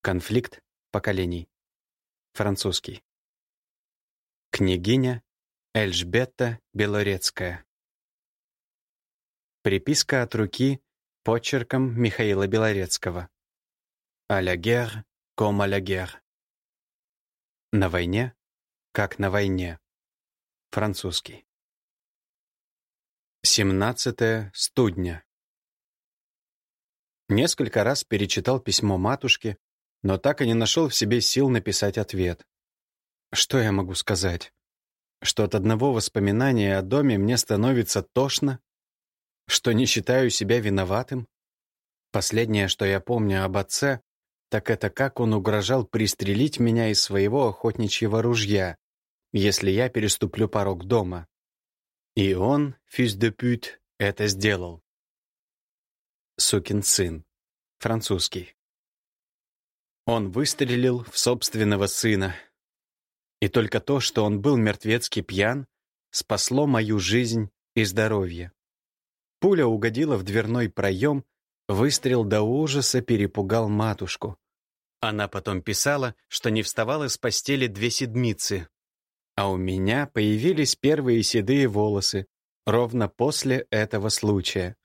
Конфликт поколений. Французский. Княгиня Эльжбета Белорецкая. Приписка от руки почерком Михаила Белорецкого. «А ля гер, ком а ля гер». На войне, как на войне. Французский. 17 студня. Несколько раз перечитал письмо матушке, но так и не нашел в себе сил написать ответ. Что я могу сказать? Что от одного воспоминания о доме мне становится тошно? Что не считаю себя виноватым? Последнее, что я помню об отце, так это как он угрожал пристрелить меня из своего охотничьего ружья, если я переступлю порог дома. И он, фюз де пют, это сделал. Сукин сын. Французский. Он выстрелил в собственного сына. И только то, что он был мертвецки пьян, спасло мою жизнь и здоровье. Пуля угодила в дверной проем, выстрел до ужаса перепугал матушку. Она потом писала, что не вставала с постели две седмицы. А у меня появились первые седые волосы ровно после этого случая.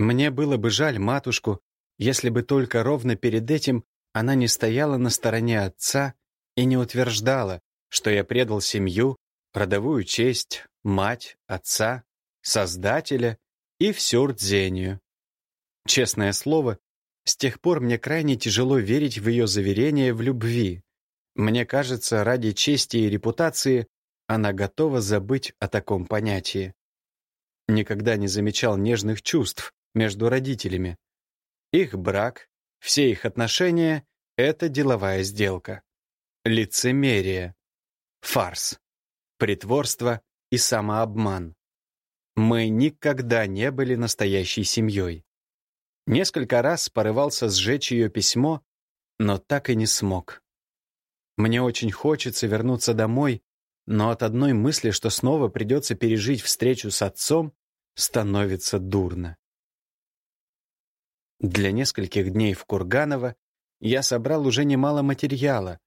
Мне было бы жаль матушку, если бы только ровно перед этим она не стояла на стороне отца и не утверждала, что я предал семью, родовую честь, мать, отца, создателя и всю Рдзению. Честное слово, с тех пор мне крайне тяжело верить в ее заверение в любви. Мне кажется, ради чести и репутации она готова забыть о таком понятии. Никогда не замечал нежных чувств между родителями. Их брак все их отношения — это деловая сделка. Лицемерие. Фарс. Притворство и самообман. Мы никогда не были настоящей семьей. Несколько раз порывался сжечь ее письмо, но так и не смог. Мне очень хочется вернуться домой, но от одной мысли, что снова придется пережить встречу с отцом, становится дурно. Для нескольких дней в Курганово я собрал уже немало материала,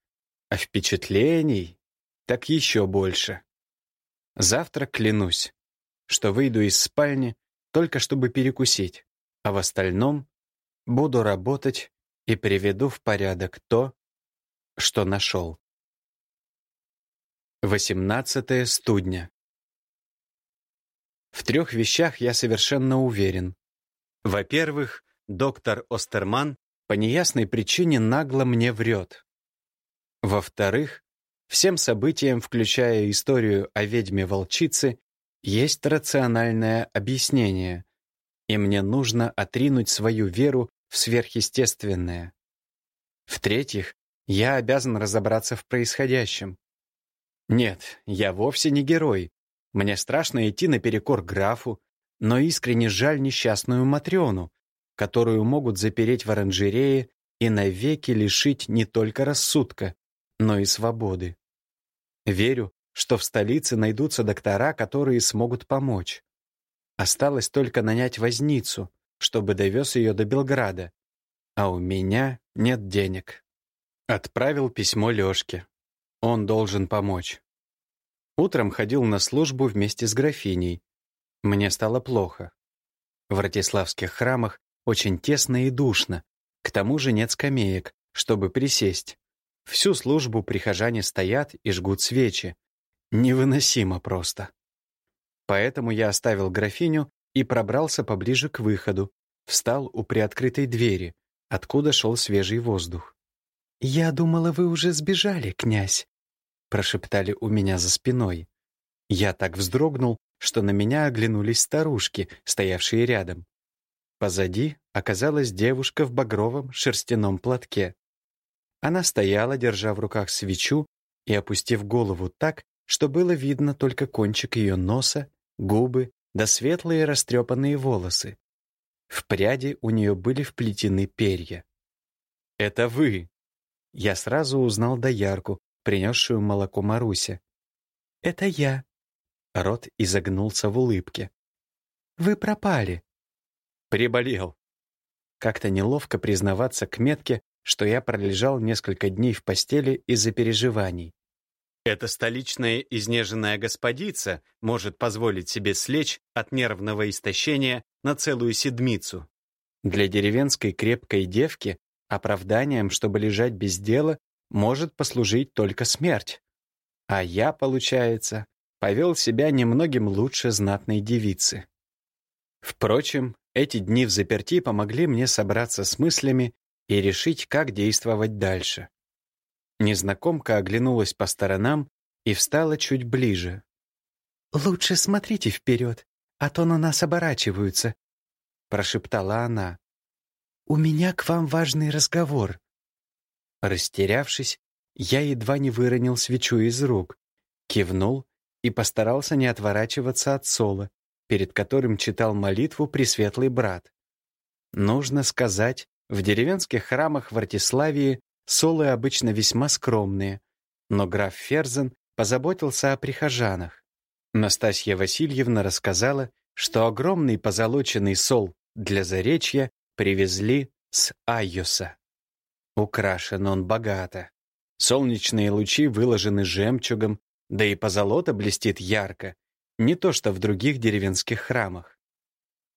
а впечатлений так еще больше. Завтра клянусь, что выйду из спальни только чтобы перекусить, а в остальном буду работать и приведу в порядок то, что нашел. 18 студня. В трех вещах я совершенно уверен. Во-первых, доктор Остерман по неясной причине нагло мне врет. Во-вторых, всем событиям, включая историю о ведьме-волчице, есть рациональное объяснение, и мне нужно отринуть свою веру в сверхъестественное. В-третьих, Я обязан разобраться в происходящем. Нет, я вовсе не герой. Мне страшно идти наперекор графу, но искренне жаль несчастную Матрёну, которую могут запереть в оранжерее и навеки лишить не только рассудка, но и свободы. Верю, что в столице найдутся доктора, которые смогут помочь. Осталось только нанять возницу, чтобы довез ее до Белграда. А у меня нет денег. Отправил письмо Лёшке. Он должен помочь. Утром ходил на службу вместе с графиней. Мне стало плохо. В ратиславских храмах очень тесно и душно. К тому же нет скамеек, чтобы присесть. Всю службу прихожане стоят и жгут свечи. Невыносимо просто. Поэтому я оставил графиню и пробрался поближе к выходу, встал у приоткрытой двери, откуда шел свежий воздух. «Я думала, вы уже сбежали, князь», — прошептали у меня за спиной. Я так вздрогнул, что на меня оглянулись старушки, стоявшие рядом. Позади оказалась девушка в багровом шерстяном платке. Она стояла, держа в руках свечу и опустив голову так, что было видно только кончик ее носа, губы да светлые растрепанные волосы. В пряди у нее были вплетены перья. «Это вы!» Я сразу узнал доярку, принесшую молоко Маруся. «Это я!» Рот изогнулся в улыбке. «Вы пропали!» «Приболел!» Как-то неловко признаваться к метке, что я пролежал несколько дней в постели из-за переживаний. Эта столичная изнеженная господица может позволить себе слечь от нервного истощения на целую седмицу. Для деревенской крепкой девки оправданием, чтобы лежать без дела, может послужить только смерть. А я, получается, повел себя немногим лучше знатной девицы. Впрочем, эти дни в заперти помогли мне собраться с мыслями и решить, как действовать дальше. Незнакомка оглянулась по сторонам и встала чуть ближе. «Лучше смотрите вперед, а то на нас оборачиваются», — прошептала она. «У меня к вам важный разговор». Растерявшись, я едва не выронил свечу из рук, кивнул и постарался не отворачиваться от Сола, перед которым читал молитву Пресветлый Брат. Нужно сказать, в деревенских храмах в Артиславии солы обычно весьма скромные, но граф Ферзен позаботился о прихожанах. Настасья Васильевна рассказала, что огромный позолоченный сол для заречья привезли с Айоса. Украшен он богато. Солнечные лучи выложены жемчугом, да и позолота блестит ярко, не то что в других деревенских храмах.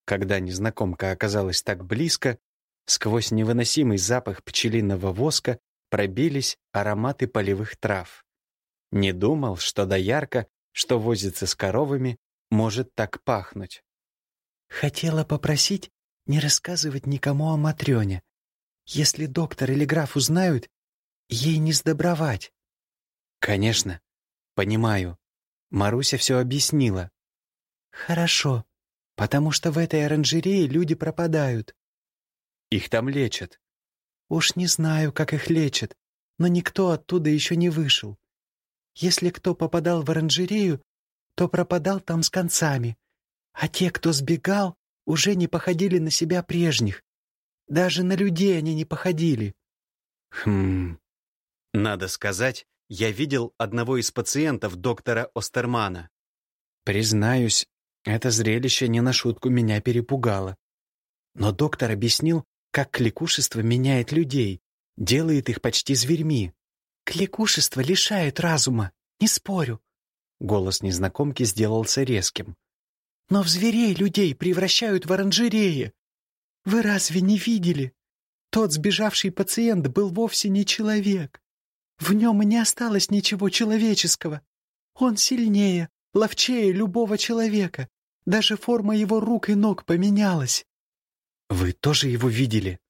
Когда незнакомка оказалась так близко, сквозь невыносимый запах пчелиного воска пробились ароматы полевых трав. Не думал, что доярка, что возится с коровами, может так пахнуть. Хотела попросить не рассказывать никому о Матрёне. Если доктор или граф узнают, ей не сдобровать. Конечно, понимаю. Маруся все объяснила. Хорошо, потому что в этой оранжерее люди пропадают. Их там лечат. Уж не знаю, как их лечат, но никто оттуда еще не вышел. Если кто попадал в оранжерею, то пропадал там с концами, а те, кто сбегал, уже не походили на себя прежних. Даже на людей они не походили. Хм. Надо сказать, я видел одного из пациентов доктора Остермана. Признаюсь, это зрелище не на шутку меня перепугало. Но доктор объяснил, как кликушество меняет людей, делает их почти зверьми. «Кликушество лишает разума, не спорю». Голос незнакомки сделался резким. «Но в зверей людей превращают в оранжереи. Вы разве не видели? Тот сбежавший пациент был вовсе не человек. В нем и не осталось ничего человеческого. Он сильнее, ловчее любого человека. Даже форма его рук и ног поменялась. «Вы тоже его видели?»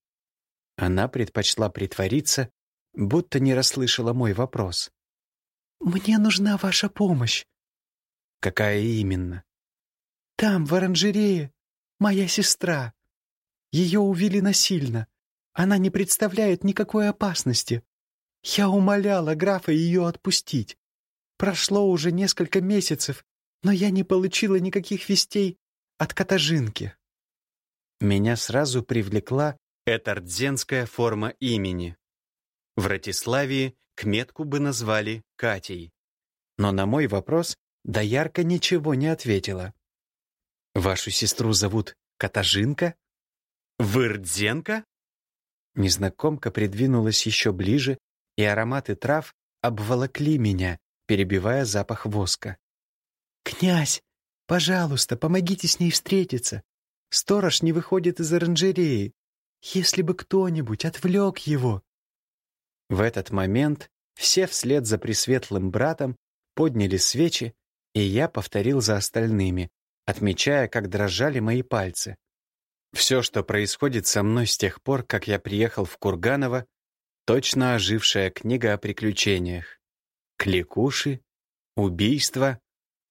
Она предпочла притвориться, будто не расслышала мой вопрос. «Мне нужна ваша помощь». «Какая именно?» «Там, в оранжерее, моя сестра. Ее увели насильно. Она не представляет никакой опасности. Я умоляла графа ее отпустить. Прошло уже несколько месяцев, но я не получила никаких вестей от Катажинки. Меня сразу привлекла эта рдзенская форма имени. В Ратиславии кметку бы назвали Катей. Но на мой вопрос Доярка ничего не ответила. «Вашу сестру зовут Катажинка? Вырдзенко?» Незнакомка придвинулась еще ближе, и ароматы трав обволокли меня, перебивая запах воска. «Князь, пожалуйста, помогите с ней встретиться. Сторож не выходит из оранжереи. Если бы кто-нибудь отвлек его». В этот момент все вслед за пресветлым братом подняли свечи, и я повторил за остальными, отмечая, как дрожали мои пальцы. Все, что происходит со мной с тех пор, как я приехал в Курганово, точно ожившая книга о приключениях. Кликуши, убийства,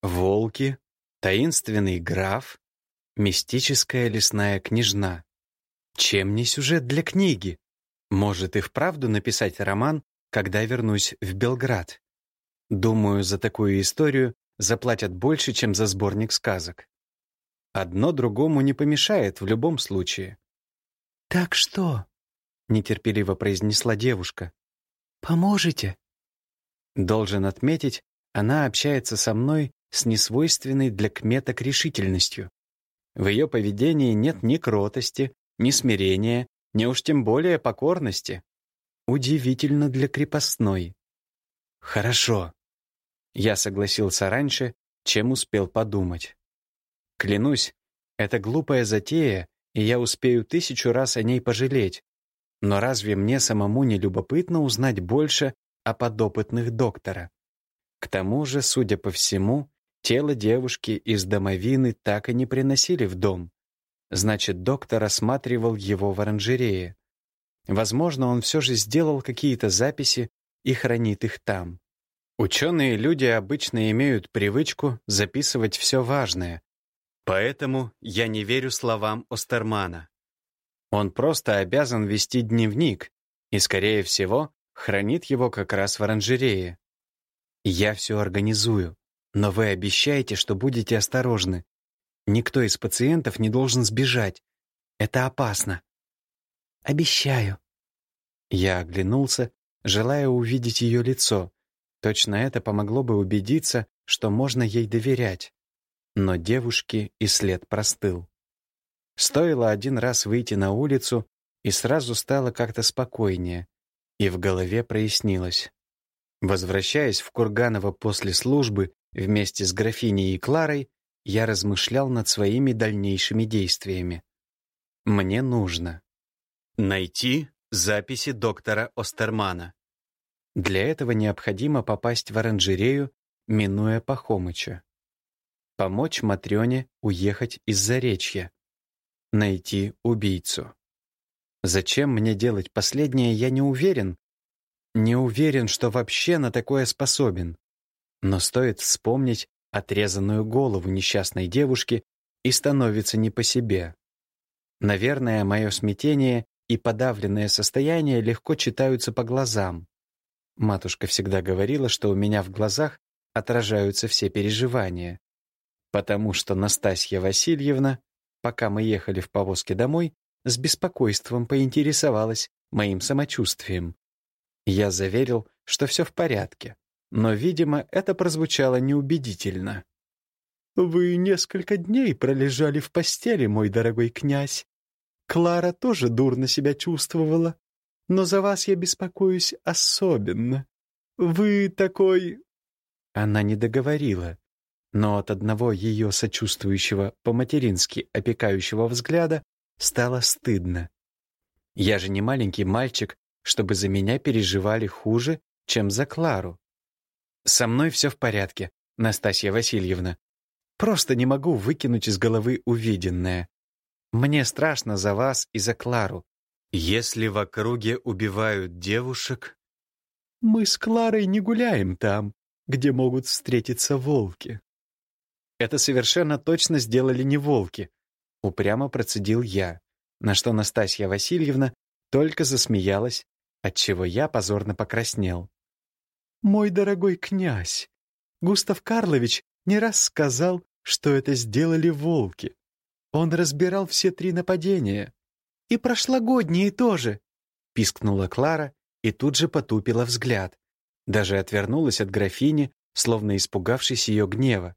волки, таинственный граф, мистическая лесная княжна. Чем не сюжет для книги? Может и вправду написать роман, когда вернусь в Белград? Думаю, за такую историю заплатят больше, чем за сборник сказок. Одно другому не помешает в любом случае. «Так что?» — нетерпеливо произнесла девушка. «Поможете?» Должен отметить, она общается со мной с несвойственной для кметок решительностью. В ее поведении нет ни кротости, ни смирения, ни уж тем более покорности. Удивительно для крепостной. Хорошо. Я согласился раньше, чем успел подумать. Клянусь, это глупая затея, и я успею тысячу раз о ней пожалеть. Но разве мне самому не любопытно узнать больше о подопытных доктора. К тому же, судя по всему, тело девушки из домовины так и не приносили в дом. Значит, доктор осматривал его в оранжерее. Возможно, он все же сделал какие-то записи и хранит их там. Ученые люди обычно имеют привычку записывать все важное. Поэтому я не верю словам Остермана. Он просто обязан вести дневник, и, скорее всего, хранит его как раз в оранжерее. Я все организую, но вы обещаете, что будете осторожны. Никто из пациентов не должен сбежать. Это опасно. Обещаю. Я оглянулся, желая увидеть ее лицо. Точно это помогло бы убедиться, что можно ей доверять. Но девушке и след простыл. Стоило один раз выйти на улицу, и сразу стало как-то спокойнее и в голове прояснилось. Возвращаясь в Курганово после службы вместе с графиней и Кларой, я размышлял над своими дальнейшими действиями. Мне нужно найти записи доктора Остермана. Для этого необходимо попасть в оранжерею, минуя Пахомыча. Помочь Матрёне уехать из Заречья. Найти убийцу. Зачем мне делать последнее, я не уверен. Не уверен, что вообще на такое способен. Но стоит вспомнить отрезанную голову несчастной девушки и становится не по себе. Наверное, мое смятение и подавленное состояние легко читаются по глазам. Матушка всегда говорила, что у меня в глазах отражаются все переживания. Потому что Настасья Васильевна, пока мы ехали в повозке домой, с беспокойством поинтересовалась моим самочувствием. Я заверил, что все в порядке, но, видимо, это прозвучало неубедительно. «Вы несколько дней пролежали в постели, мой дорогой князь. Клара тоже дурно себя чувствовала, но за вас я беспокоюсь особенно. Вы такой...» Она не договорила, но от одного ее сочувствующего, по-матерински опекающего взгляда Стало стыдно. Я же не маленький мальчик, чтобы за меня переживали хуже, чем за Клару. Со мной все в порядке, Настасья Васильевна. Просто не могу выкинуть из головы увиденное. Мне страшно за вас и за Клару. Если в округе убивают девушек... Мы с Кларой не гуляем там, где могут встретиться волки. Это совершенно точно сделали не волки, Упрямо процедил я, на что Настасья Васильевна только засмеялась, отчего я позорно покраснел. «Мой дорогой князь, Густав Карлович не раз сказал, что это сделали волки. Он разбирал все три нападения. И прошлогодние тоже!» — пискнула Клара и тут же потупила взгляд. Даже отвернулась от графини, словно испугавшись ее гнева.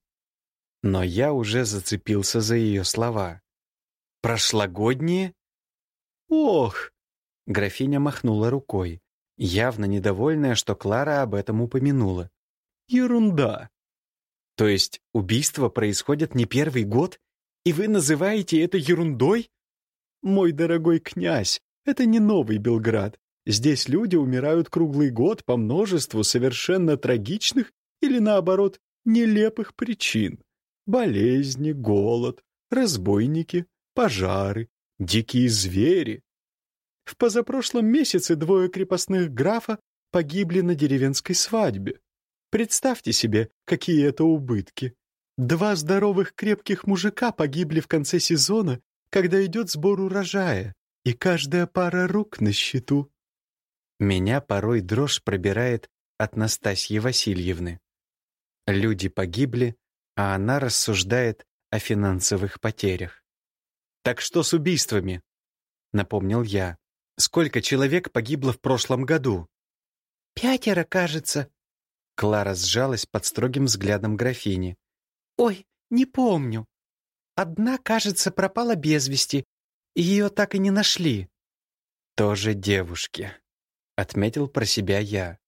Но я уже зацепился за ее слова. «Прошлогодние?» «Ох!» — графиня махнула рукой, явно недовольная, что Клара об этом упомянула. «Ерунда!» «То есть убийство происходит не первый год, и вы называете это ерундой?» «Мой дорогой князь, это не новый Белград. Здесь люди умирают круглый год по множеству совершенно трагичных или, наоборот, нелепых причин. Болезни, голод, разбойники, пожары, дикие звери. В позапрошлом месяце двое крепостных графа погибли на деревенской свадьбе. Представьте себе, какие это убытки. Два здоровых крепких мужика погибли в конце сезона, когда идет сбор урожая, и каждая пара рук на счету. Меня порой дрожь пробирает от Настасьи Васильевны. Люди погибли, а она рассуждает о финансовых потерях. «Так что с убийствами?» — напомнил я. «Сколько человек погибло в прошлом году?» «Пятеро, кажется». Клара сжалась под строгим взглядом графини. «Ой, не помню. Одна, кажется, пропала без вести. Ее так и не нашли». «Тоже девушки», — отметил про себя я.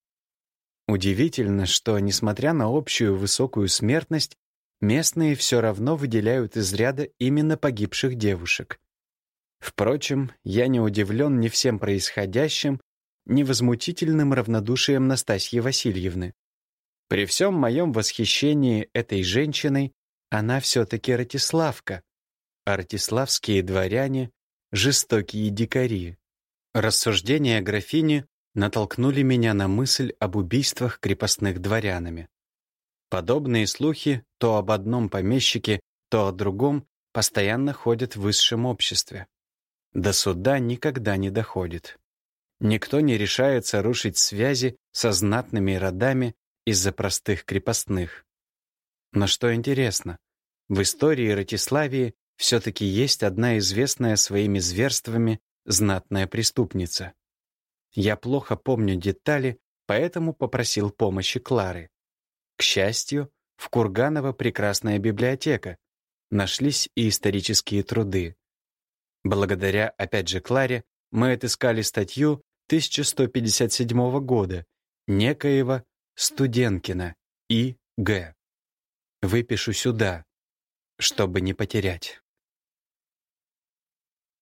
Удивительно, что, несмотря на общую высокую смертность, местные все равно выделяют из ряда именно погибших девушек. Впрочем, я не удивлен ни всем происходящим, ни возмутительным равнодушием Настасьи Васильевны. При всем моем восхищении этой женщиной она все-таки Ратиславка, а ратиславские дворяне — жестокие дикари. Рассуждения графини натолкнули меня на мысль об убийствах крепостных дворянами. Подобные слухи то об одном помещике, то о другом постоянно ходят в высшем обществе. До суда никогда не доходит. Никто не решается рушить связи со знатными родами из-за простых крепостных. Но что интересно, в истории Ратиславии все-таки есть одна известная своими зверствами знатная преступница. Я плохо помню детали, поэтому попросил помощи Клары. К счастью, в Курганово прекрасная библиотека. Нашлись и исторические труды. Благодаря, опять же, Кларе, мы отыскали статью 1157 года некоего Студенкина И. Г. Выпишу сюда, чтобы не потерять.